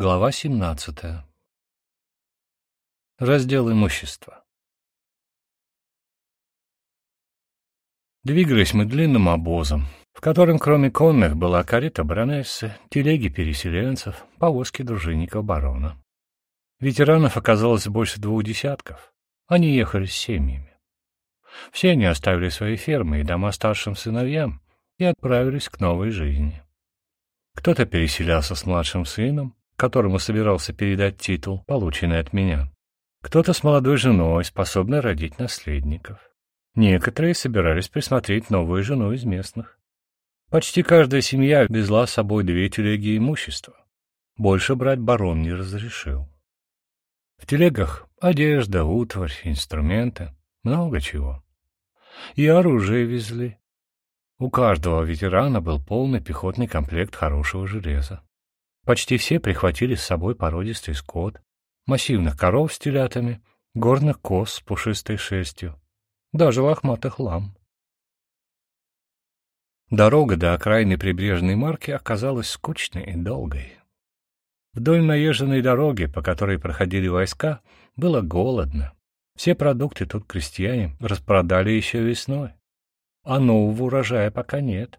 Глава 17. Раздел имущества. Двигались мы длинным обозом, в котором кроме конных была карета баронессы, телеги переселенцев, повозки дружинников барона. Ветеранов оказалось больше двух десятков. Они ехали с семьями. Все они оставили свои фермы и дома старшим сыновьям и отправились к новой жизни. Кто-то переселялся с младшим сыном, которому собирался передать титул, полученный от меня. Кто-то с молодой женой, способной родить наследников. Некоторые собирались присмотреть новую жену из местных. Почти каждая семья везла с собой две телеги имущества. Больше брать барон не разрешил. В телегах одежда, утварь, инструменты, много чего. И оружие везли. У каждого ветерана был полный пехотный комплект хорошего железа. Почти все прихватили с собой породистый скот, массивных коров с телятами, горных коз с пушистой шерстью, даже лохматых лам. Дорога до окраины прибрежной марки оказалась скучной и долгой. Вдоль наезженной дороги, по которой проходили войска, было голодно. Все продукты тут крестьяне распродали еще весной а нового урожая пока нет.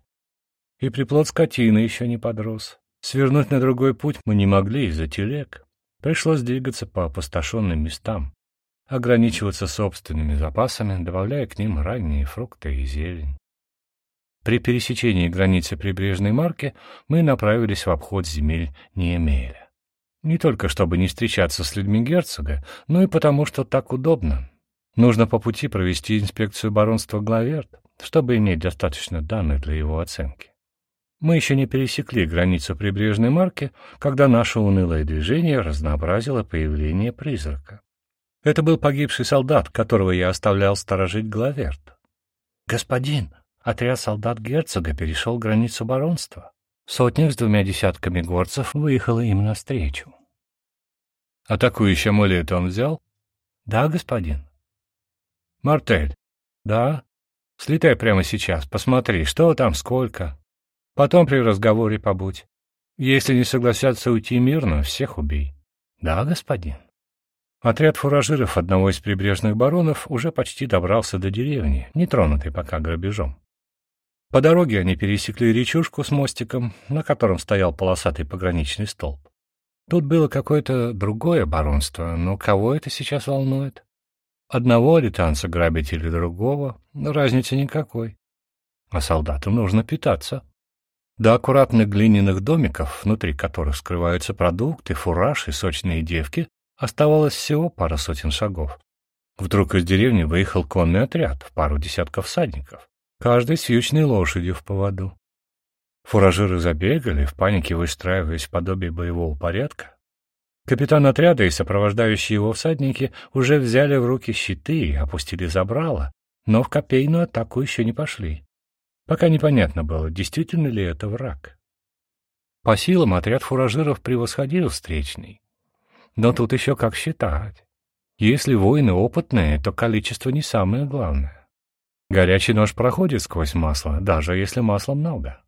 И приплод скотины еще не подрос. Свернуть на другой путь мы не могли из-за телег. Пришлось двигаться по опустошенным местам, ограничиваться собственными запасами, добавляя к ним ранние фрукты и зелень. При пересечении границы прибрежной марки мы направились в обход земель Неемеля. Не только чтобы не встречаться с людьми герцога, но и потому, что так удобно. Нужно по пути провести инспекцию баронства Главерт, чтобы иметь достаточно данных для его оценки. Мы еще не пересекли границу прибрежной марки, когда наше унылое движение разнообразило появление призрака. Это был погибший солдат, которого я оставлял сторожить Главерт. «Господин, отряд солдат герцога перешел границу баронства. Сотник с двумя десятками горцев выехала им навстречу». «Атакующий амулет он взял?» «Да, господин». «Мартель?» «Да». Слетай прямо сейчас, посмотри, что там, сколько. Потом при разговоре побудь. Если не согласятся уйти мирно, всех убей. Да, господин. Отряд фуражиров одного из прибрежных баронов уже почти добрался до деревни, не тронутой пока грабежом. По дороге они пересекли речушку с мостиком, на котором стоял полосатый пограничный столб. Тут было какое-то другое баронство, но кого это сейчас волнует? Одного литанца грабить или другого, разницы никакой. А солдатам нужно питаться. До аккуратных глиняных домиков, внутри которых скрываются продукты, фураж и сочные девки, оставалось всего пара сотен шагов. Вдруг из деревни выехал конный отряд в пару десятков всадников, каждый с вьючной лошадью в поводу. Фуражиры забегали, в панике выстраиваясь в подобие боевого порядка, Капитан отряда и сопровождающие его всадники уже взяли в руки щиты и опустили забрало, но в копейную атаку еще не пошли. Пока непонятно было, действительно ли это враг. По силам отряд фуражиров превосходил встречный. Но тут еще как считать. Если воины опытные, то количество не самое главное. Горячий нож проходит сквозь масло, даже если масла много.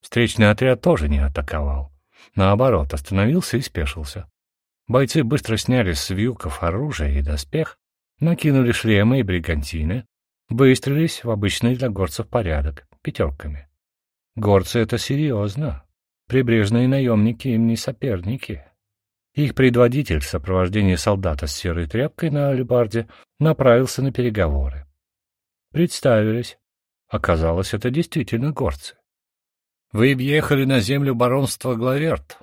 Встречный отряд тоже не атаковал. Наоборот, остановился и спешился. Бойцы быстро сняли с вьюков оружие и доспех, накинули шлемы и бригантины, выстрелились в обычный для горцев порядок, пятерками. Горцы — это серьезно. Прибрежные наемники им не соперники. Их предводитель в сопровождении солдата с серой тряпкой на алебарде направился на переговоры. Представились. Оказалось, это действительно горцы. «Вы въехали на землю баронства Главерт»,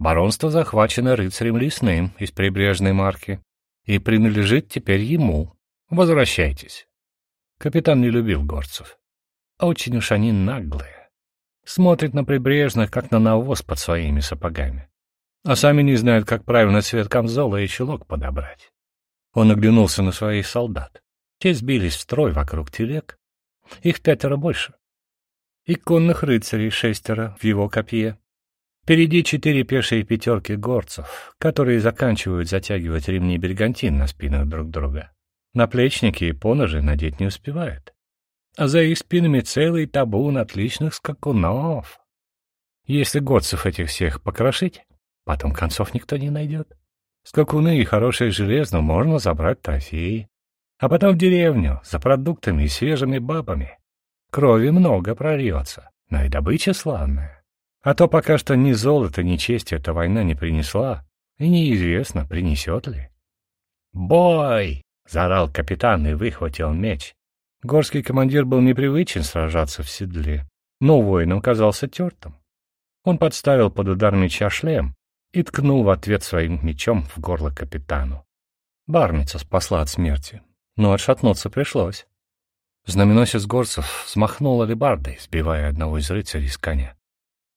Баронство захвачено рыцарем лесным из прибрежной марки и принадлежит теперь ему. Возвращайтесь. Капитан не любил горцев. Очень уж они наглые. Смотрят на прибрежных, как на навоз под своими сапогами. А сами не знают, как правильно цвет камзола и чулок подобрать. Он оглянулся на своих солдат. Те сбились в строй вокруг телег. Их пятеро больше. И конных рыцарей шестеро в его копье. Впереди четыре пешие пятерки горцев, которые заканчивают затягивать ремни бергантин на спинах друг друга. Наплечники и поножи надеть не успевают. А за их спинами целый табун отличных скакунов. Если горцев этих всех покрошить, Потом концов никто не найдет. Скакуны и хорошее железо можно забрать трофеи. А потом в деревню за продуктами и свежими бабами. Крови много прольется, но и добыча славная. А то пока что ни золота, ни чести эта война не принесла, и неизвестно, принесет ли. «Бой!» — заорал капитан и выхватил меч. Горский командир был непривычен сражаться в седле, но воином казался тертым. Он подставил под удар меча шлем и ткнул в ответ своим мечом в горло капитану. Бармица спасла от смерти, но отшатнуться пришлось. Знаменосец горцев взмахнул алебардой, сбивая одного из рыцарей с коня.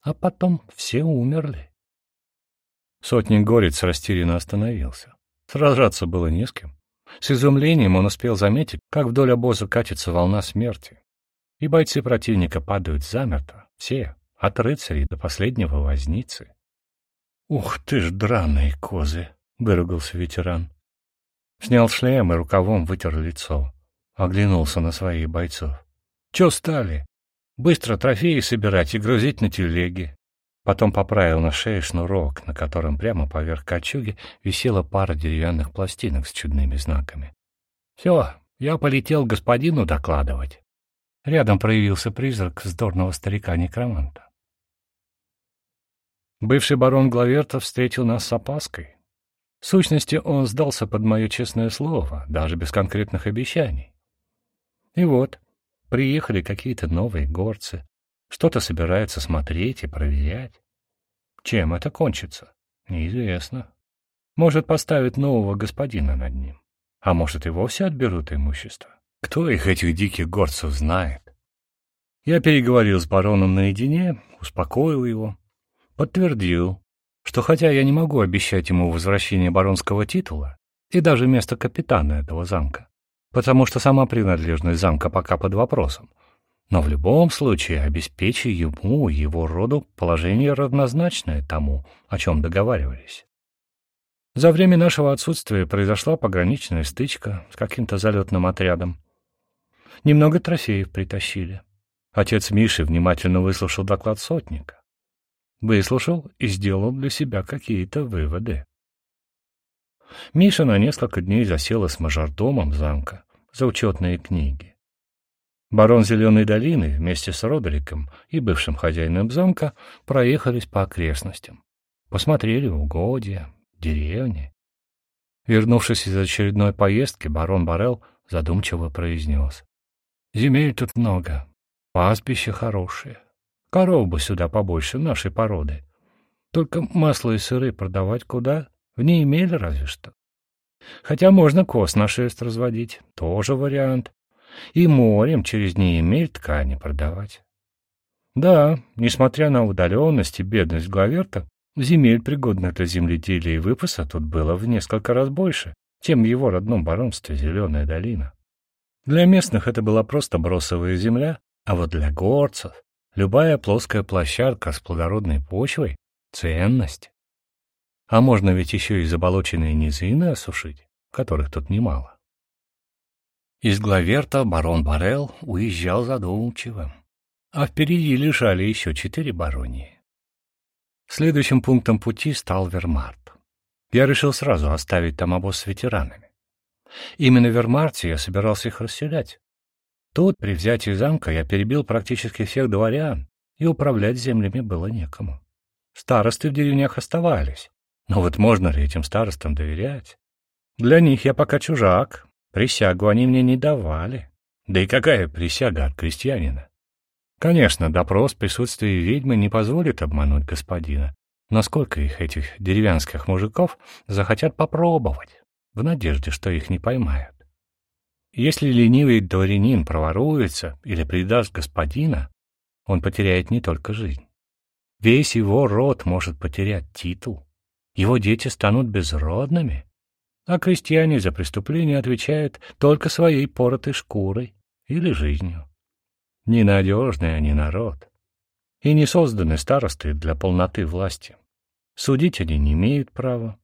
А потом все умерли. Сотник горец растерянно остановился. Сражаться было не с кем. С изумлением он успел заметить, как вдоль обоза катится волна смерти. И бойцы противника падают замертво, все, от рыцарей до последнего возницы. «Ух ты ж, драные козы!» — выругался ветеран. Снял шлем и рукавом вытер лицо. Оглянулся на своих бойцов. «Чё стали? Быстро трофеи собирать и грузить на телеги. Потом поправил на шее шнурок, на котором прямо поверх кольчуги висела пара деревянных пластинок с чудными знаками. «Все, я полетел господину докладывать». Рядом проявился призрак вздорного старика-некроманта. Бывший барон Главертов встретил нас с опаской. В сущности, он сдался под мое честное слово, даже без конкретных обещаний. И вот, приехали какие-то новые горцы, что-то собирается смотреть и проверять. Чем это кончится? Неизвестно. Может, поставить нового господина над ним. А может, и вовсе отберут имущество. Кто их, этих диких горцев, знает? Я переговорил с бароном наедине, успокоил его, подтвердил, что хотя я не могу обещать ему возвращение баронского титула и даже место капитана этого замка, потому что сама принадлежность замка пока под вопросом, но в любом случае обеспечи ему и его роду положение равнозначное тому, о чем договаривались. За время нашего отсутствия произошла пограничная стычка с каким-то залетным отрядом. Немного трофеев притащили. Отец Миши внимательно выслушал доклад сотника. Выслушал и сделал для себя какие-то выводы. Миша на несколько дней засела с мажордомом замка за учетные книги. Барон Зеленой долины вместе с Родериком и бывшим хозяином замка проехались по окрестностям. Посмотрели угодья, деревни. Вернувшись из очередной поездки, барон Барел задумчиво произнес. «Земель тут много, пастбища хорошие. Коров бы сюда побольше нашей породы. Только масло и сыры продавать куда? В ней имели разве что. Хотя можно коз на шест разводить, тоже вариант и морем через Неемель ткани продавать. Да, несмотря на удаленность и бедность Главерта, земель, пригодных для земледелия и выпаса, тут было в несколько раз больше, чем в его родном баронстве Зеленая долина. Для местных это была просто бросовая земля, а вот для горцев любая плоская площадка с плодородной почвой — ценность. А можно ведь еще и заболоченные низины осушить, которых тут немало. Из Главерта барон Барел уезжал задумчивым, а впереди лежали еще четыре баронии. Следующим пунктом пути стал Вермарт. Я решил сразу оставить там обоз с ветеранами. Именно в Вермарте я собирался их расселять. Тут, при взятии замка, я перебил практически всех дворян, и управлять землями было некому. Старосты в деревнях оставались, но вот можно ли этим старостам доверять? Для них я пока чужак, Присягу они мне не давали. Да и какая присяга от крестьянина? Конечно, допрос в ведьмы не позволит обмануть господина. Но сколько их, этих деревянских мужиков, захотят попробовать, в надежде, что их не поймают? Если ленивый дворянин проворуется или предаст господина, он потеряет не только жизнь. Весь его род может потерять титул. Его дети станут безродными а крестьяне за преступление отвечают только своей поротой шкурой или жизнью. Ненадежный они народ. И не созданы старосты для полноты власти. Судить они не имеют права.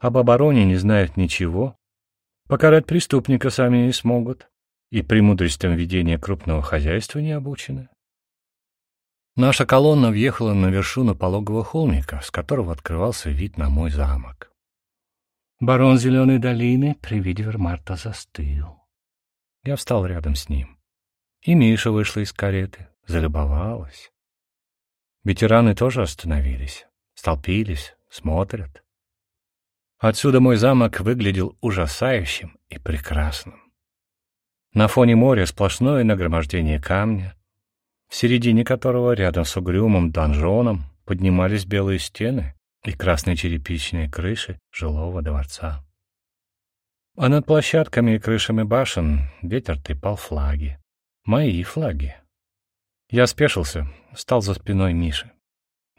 Об обороне не знают ничего. Покарать преступника сами не смогут. И премудростям ведения крупного хозяйства не обучены. Наша колонна въехала на вершину пологого холмика, с которого открывался вид на мой замок. Барон Зеленой долины при виде Вермарта застыл. Я встал рядом с ним. И Миша вышла из кареты, залюбовалась. Ветераны тоже остановились, столпились, смотрят. Отсюда мой замок выглядел ужасающим и прекрасным. На фоне моря сплошное нагромождение камня, в середине которого рядом с угрюмым донжоном поднимались белые стены и красные черепичные крыши жилого дворца. А над площадками и крышами башен ветер трепал флаги. Мои флаги. Я спешился, стал за спиной Миши.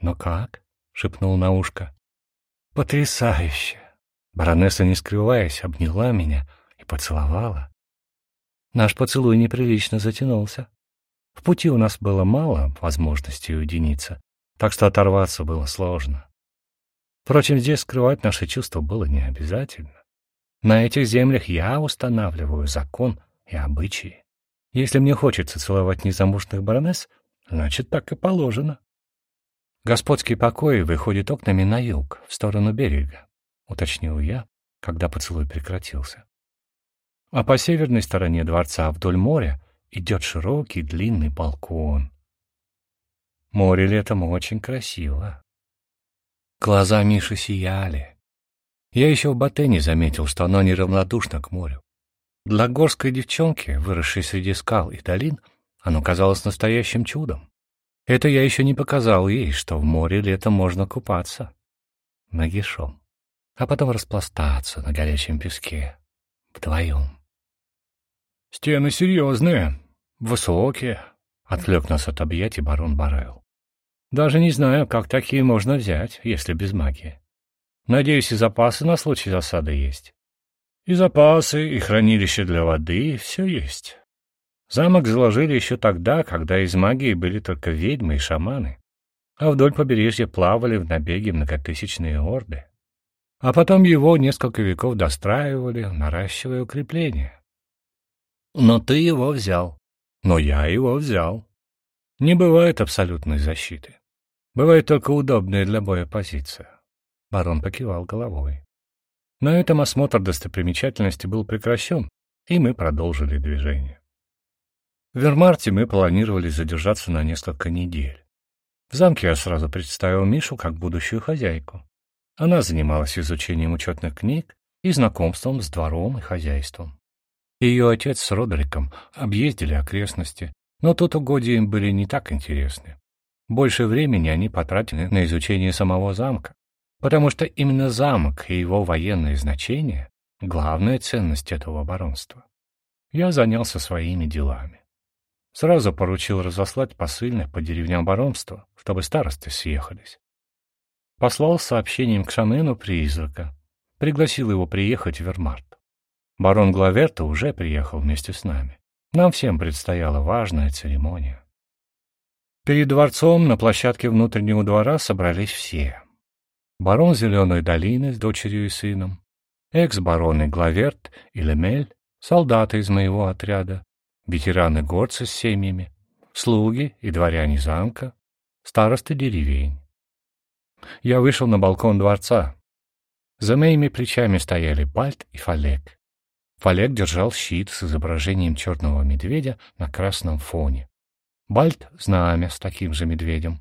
«Но как?» — шепнул на ушко. «Потрясающе!» Баронесса, не скрываясь, обняла меня и поцеловала. Наш поцелуй неприлично затянулся. В пути у нас было мало возможностей уединиться, так что оторваться было сложно. Впрочем, здесь скрывать наши чувства было не обязательно. На этих землях я устанавливаю закон и обычаи. Если мне хочется целовать незамужных баронесс, значит, так и положено. Господский покой выходит окнами на юг, в сторону берега, уточнил я, когда поцелуй прекратился. А по северной стороне дворца вдоль моря идет широкий длинный балкон. Море летом очень красиво. Глаза Миши сияли. Я еще в Батене заметил, что оно неравнодушно к морю. Для горской девчонки, выросшей среди скал и долин, оно казалось настоящим чудом. Это я еще не показал ей, что в море летом можно купаться. Нагишом. А потом распластаться на горячем песке. Вдвоем. «Стены серьезные», «Высокие», — отвлек нас от объятий барон Барел. «Даже не знаю, как такие можно взять, если без магии. Надеюсь, и запасы на случай засады есть. И запасы, и хранилище для воды, все есть. Замок заложили еще тогда, когда из магии были только ведьмы и шаманы, а вдоль побережья плавали в набеге многотысячные орды. А потом его несколько веков достраивали, наращивая укрепления. Но ты его взял. Но я его взял. Не бывает абсолютной защиты. Бывает только удобная для боя позиция. Барон покивал головой. На этом осмотр достопримечательности был прекращен, и мы продолжили движение. В Вермарте мы планировали задержаться на несколько недель. В замке я сразу представил Мишу как будущую хозяйку. Она занималась изучением учетных книг и знакомством с двором и хозяйством. Ее отец с Родериком объездили окрестности, но тут угодья им были не так интересны. Больше времени они потратили на изучение самого замка, потому что именно замок и его военное значение — главная ценность этого баронства. Я занялся своими делами. Сразу поручил разослать посыльных по деревням баронства, чтобы старосты съехались. Послал сообщением к Шамену призрака, пригласил его приехать в Вермарт. Барон Главерта уже приехал вместе с нами. Нам всем предстояла важная церемония. Перед дворцом на площадке внутреннего двора собрались все. Барон Зеленой долины с дочерью и сыном, экс-бароны Главерт и Лемель, солдаты из моего отряда, ветераны-горцы с семьями, слуги и дворяне замка, старосты деревень. Я вышел на балкон дворца. За моими плечами стояли Бальт и Фалек. Фалек держал щит с изображением черного медведя на красном фоне. Бальт — знамя с таким же медведем.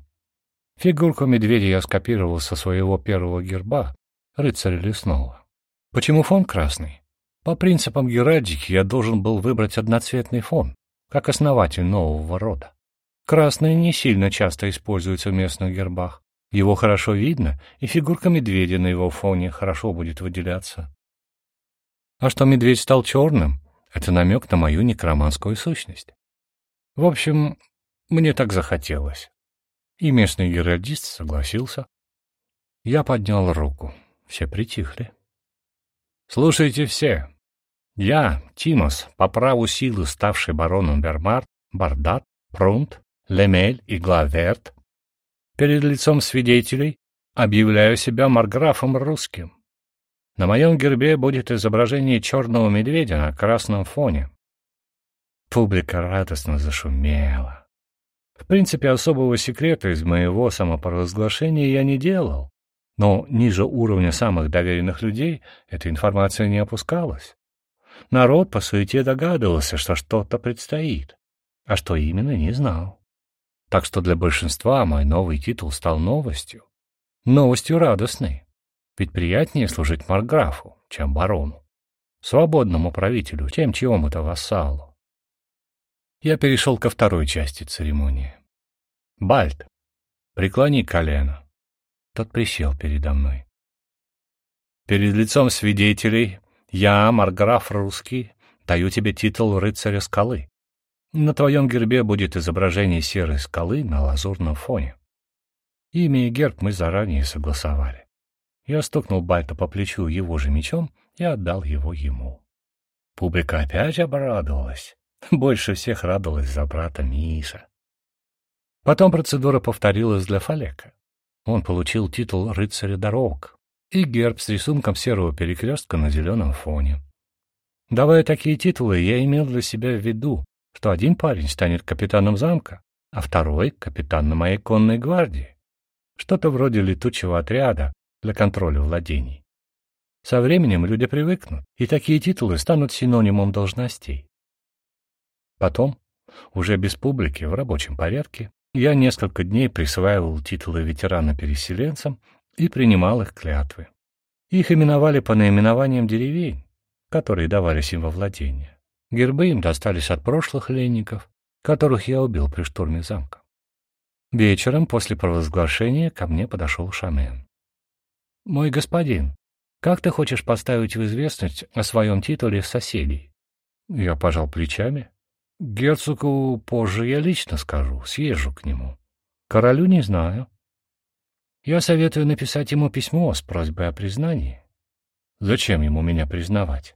Фигурку медведя я скопировал со своего первого герба, рыцаря лесного. Почему фон красный? По принципам геральдики я должен был выбрать одноцветный фон, как основатель нового рода. Красный не сильно часто используется в местных гербах. Его хорошо видно, и фигурка медведя на его фоне хорошо будет выделяться. А что медведь стал черным, это намек на мою некроманскую сущность. В общем, мне так захотелось. И местный геральдист согласился. Я поднял руку. Все притихли. «Слушайте все. Я, Тимос, по праву силы ставший бароном Бермарт, Бардат, Прунт, Лемель и Главерт, перед лицом свидетелей объявляю себя марграфом русским. На моем гербе будет изображение черного медведя на красном фоне. Публика радостно зашумела. В принципе, особого секрета из моего самопровозглашения я не делал, но ниже уровня самых доверенных людей эта информация не опускалась. Народ по суете догадывался, что что-то предстоит, а что именно не знал. Так что для большинства мой новый титул стал новостью. Новостью радостной. Ведь приятнее служить марграфу, чем барону. Свободному правителю, чем чьему-то вассалу. Я перешел ко второй части церемонии. «Бальт, преклони колено». Тот присел передо мной. «Перед лицом свидетелей я, Марграф Русский, даю тебе титул рыцаря скалы. На твоем гербе будет изображение серой скалы на лазурном фоне. Имя и герб мы заранее согласовали. Я стукнул Бальта по плечу его же мечом и отдал его ему. Публика опять обрадовалась. Больше всех радовалась за брата Миша. Потом процедура повторилась для Фалека. Он получил титул рыцаря дорог и герб с рисунком серого перекрестка на зеленом фоне. Давая такие титулы, я имел для себя в виду, что один парень станет капитаном замка, а второй — капитаном моей конной гвардии. Что-то вроде летучего отряда для контроля владений. Со временем люди привыкнут, и такие титулы станут синонимом должностей. Потом, уже без публики, в рабочем порядке, я несколько дней присваивал титулы ветерана-переселенцам и принимал их клятвы. Их именовали по наименованиям деревень, которые давались им во владение. Гербы им достались от прошлых ленников, которых я убил при штурме замка. Вечером после провозглашения ко мне подошел Шамен. «Мой господин, как ты хочешь поставить в известность о своем титуле соседей?» Я пожал плечами. «Герцогу позже я лично скажу, съезжу к нему. Королю не знаю. Я советую написать ему письмо с просьбой о признании. Зачем ему меня признавать?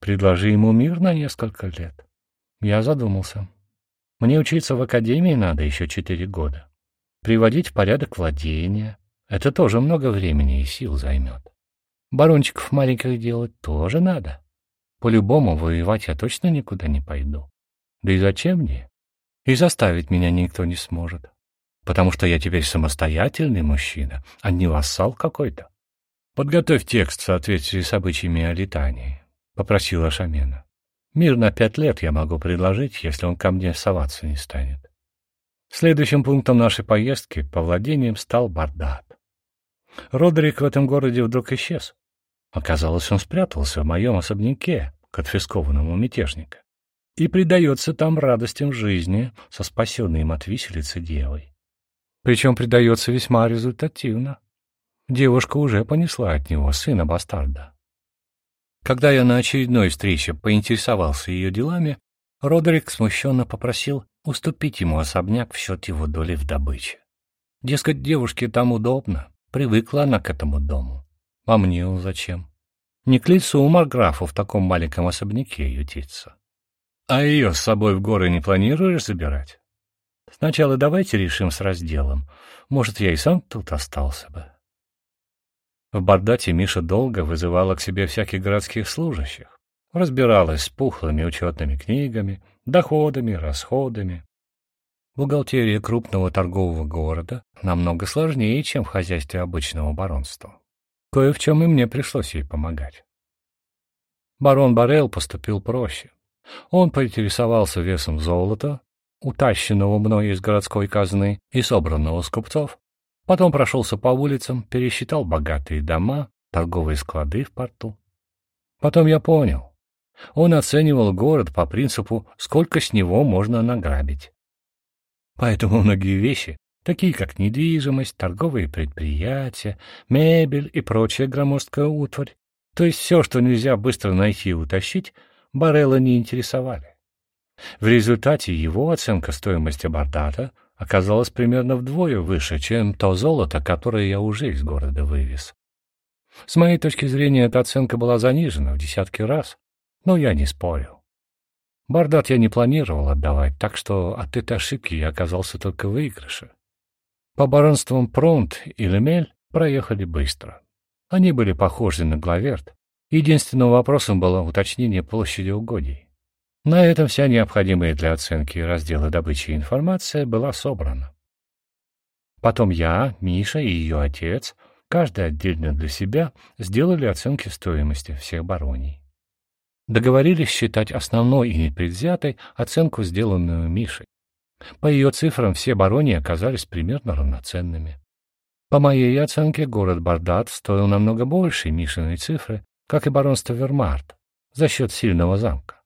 Предложи ему мир на несколько лет. Я задумался. Мне учиться в академии надо еще четыре года. Приводить в порядок владения — это тоже много времени и сил займет. Барончиков маленьких делать тоже надо. По-любому воевать я точно никуда не пойду. Да и зачем мне? И заставить меня никто не сможет. Потому что я теперь самостоятельный мужчина, а не вассал какой-то. Подготовь текст в соответствии с обычаями о летании. — попросила Шамена. «Мир на пять лет я могу предложить, если он ко мне соваться не станет». Следующим пунктом нашей поездки по владениям стал Бардат. Родерик в этом городе вдруг исчез. Оказалось, он спрятался в моем особняке, конфискованному мятежника, и предается там радостям жизни со спасенной им от виселицы девой. Причем предается весьма результативно. Девушка уже понесла от него сына-бастарда. Когда я на очередной встрече поинтересовался ее делами, Родерик смущенно попросил уступить ему особняк в счет его доли в добыче. Дескать, девушке там удобно, привыкла она к этому дому. А мне он зачем? Не к лицу Марграфу в таком маленьком особняке ютиться. А ее с собой в горы не планируешь забирать? Сначала давайте решим с разделом. Может, я и сам тут остался бы. В Багдате Миша долго вызывала к себе всяких городских служащих, разбиралась с пухлыми учетными книгами, доходами, расходами. Бухгалтерия крупного торгового города намного сложнее, чем в хозяйстве обычного баронства. Кое в чем и мне пришлось ей помогать. Барон Барел поступил проще. Он поинтересовался весом золота, утащенного мной из городской казны и собранного с купцов, Потом прошелся по улицам, пересчитал богатые дома, торговые склады в порту. Потом я понял. Он оценивал город по принципу, сколько с него можно награбить. Поэтому многие вещи, такие как недвижимость, торговые предприятия, мебель и прочая громоздкая утварь, то есть все, что нельзя быстро найти и утащить, Барелла не интересовали. В результате его оценка стоимости Бардата оказалось примерно вдвое выше, чем то золото, которое я уже из города вывез. С моей точки зрения, эта оценка была занижена в десятки раз, но я не спорил. Бардат я не планировал отдавать, так что от этой ошибки я оказался только выигрыше. По баронствам Пронт и Лемель проехали быстро. Они были похожи на Главерт. Единственным вопросом было уточнение площади угодий. На этом вся необходимая для оценки раздела добычи информация была собрана. Потом я, Миша и ее отец, каждый отдельно для себя, сделали оценки стоимости всех бароний. Договорились считать основной и непредвзятой оценку, сделанную Мишей. По ее цифрам все баронии оказались примерно равноценными. По моей оценке, город Бардат стоил намного больше Мишиной цифры, как и баронство Вермарт, за счет сильного замка.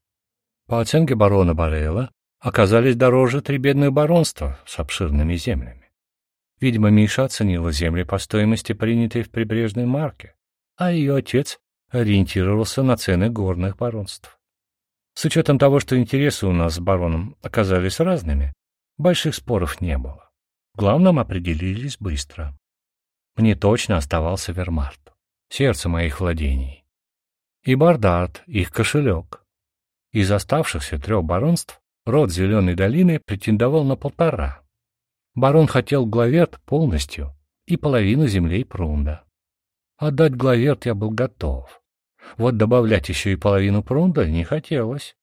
По оценке барона Барелла, оказались дороже три бедных баронства с обширными землями. Видимо, Миша оценила земли по стоимости, принятой в прибрежной марке, а ее отец ориентировался на цены горных баронств. С учетом того, что интересы у нас с бароном оказались разными, больших споров не было. Главным определились быстро. Мне точно оставался Вермарт, сердце моих владений. И Бардат, их кошелек. Из оставшихся трех баронств род Зеленой долины претендовал на полтора. Барон хотел Главерт полностью и половину землей Прунда. Отдать Главерт я был готов. Вот добавлять еще и половину Прунда не хотелось.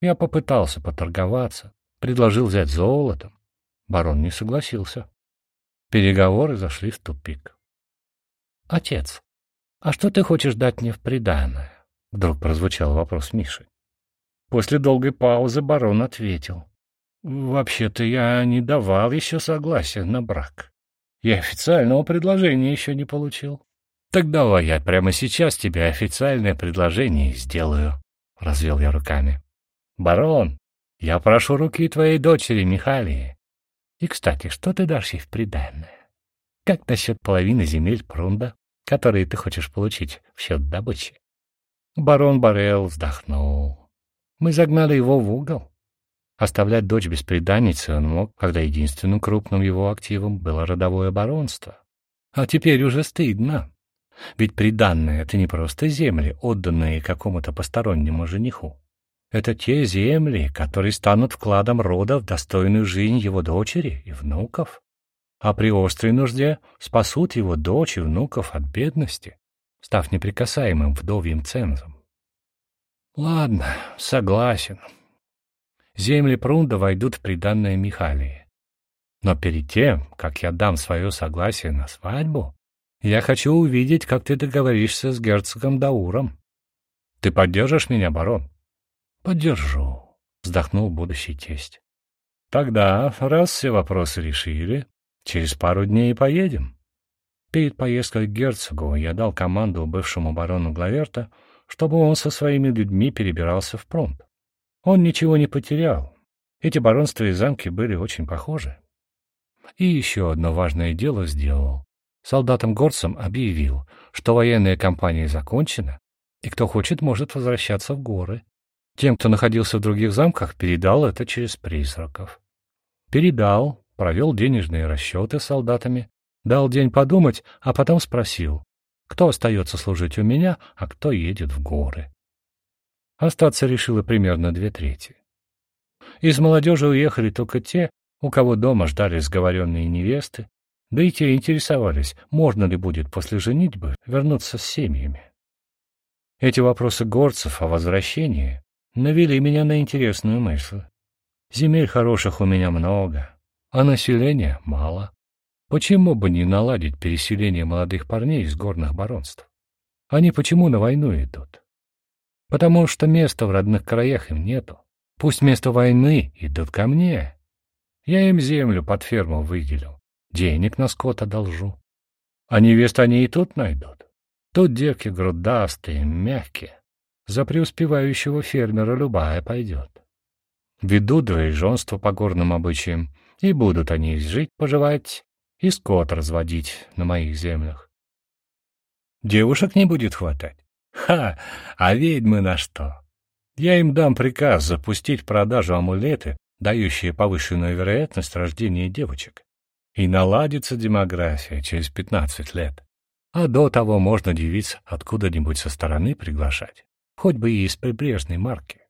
Я попытался поторговаться, предложил взять золотом. Барон не согласился. Переговоры зашли в тупик. — Отец, а что ты хочешь дать мне в приданое? — вдруг прозвучал вопрос Миши. После долгой паузы барон ответил. «Вообще-то я не давал еще согласия на брак. Я официального предложения еще не получил». «Так давай я прямо сейчас тебе официальное предложение сделаю», — развел я руками. «Барон, я прошу руки твоей дочери Михалии. И, кстати, что ты дашь ей в приданное? Как насчет половины земель Прунда, которые ты хочешь получить в счет добычи?» Барон Барел вздохнул. Мы загнали его в угол. Оставлять дочь без преданницы он мог, когда единственным крупным его активом было родовое баронство. А теперь уже стыдно. Ведь приданное — это не просто земли, отданные какому-то постороннему жениху. Это те земли, которые станут вкладом рода в достойную жизнь его дочери и внуков. А при острой нужде спасут его дочь и внуков от бедности, став неприкасаемым вдовьим цензом. Ладно, согласен. Земли Прунда войдут в приданное Михалии. Но перед тем, как я дам свое согласие на свадьбу, я хочу увидеть, как ты договоришься с герцогом Дауром. Ты поддержишь меня, барон? Поддержу, вздохнул будущий тесть. Тогда, раз все вопросы решили, через пару дней поедем. Перед поездкой к герцогу я дал команду бывшему барону Главерта — чтобы он со своими людьми перебирался в Промп. Он ничего не потерял. Эти баронства и замки были очень похожи. И еще одно важное дело сделал. Солдатам-горцам объявил, что военная кампания закончена, и кто хочет, может возвращаться в горы. Тем, кто находился в других замках, передал это через призраков. Передал, провел денежные расчеты с солдатами, дал день подумать, а потом спросил, кто остается служить у меня, а кто едет в горы. Остаться решило примерно две трети. Из молодежи уехали только те, у кого дома ждали сговоренные невесты, да и те интересовались, можно ли будет после женитьбы вернуться с семьями. Эти вопросы горцев о возвращении навели меня на интересную мысль. Земель хороших у меня много, а населения мало. Почему бы не наладить переселение молодых парней из горных баронств? Они почему на войну идут? Потому что места в родных краях им нету. Пусть вместо войны идут ко мне. Я им землю под ферму выделил, денег на скот одолжу. А невест они и тут найдут. Тут девки грудастые, мягкие. За преуспевающего фермера любая пойдет. Ведут двоеженство по горным обычаям, и будут они жить, поживать, и скот разводить на моих землях. Девушек не будет хватать. Ха! А ведьмы на что? Я им дам приказ запустить продажу амулеты, дающие повышенную вероятность рождения девочек. И наладится демография через пятнадцать лет. А до того можно девиц откуда-нибудь со стороны приглашать, хоть бы и из прибрежной марки.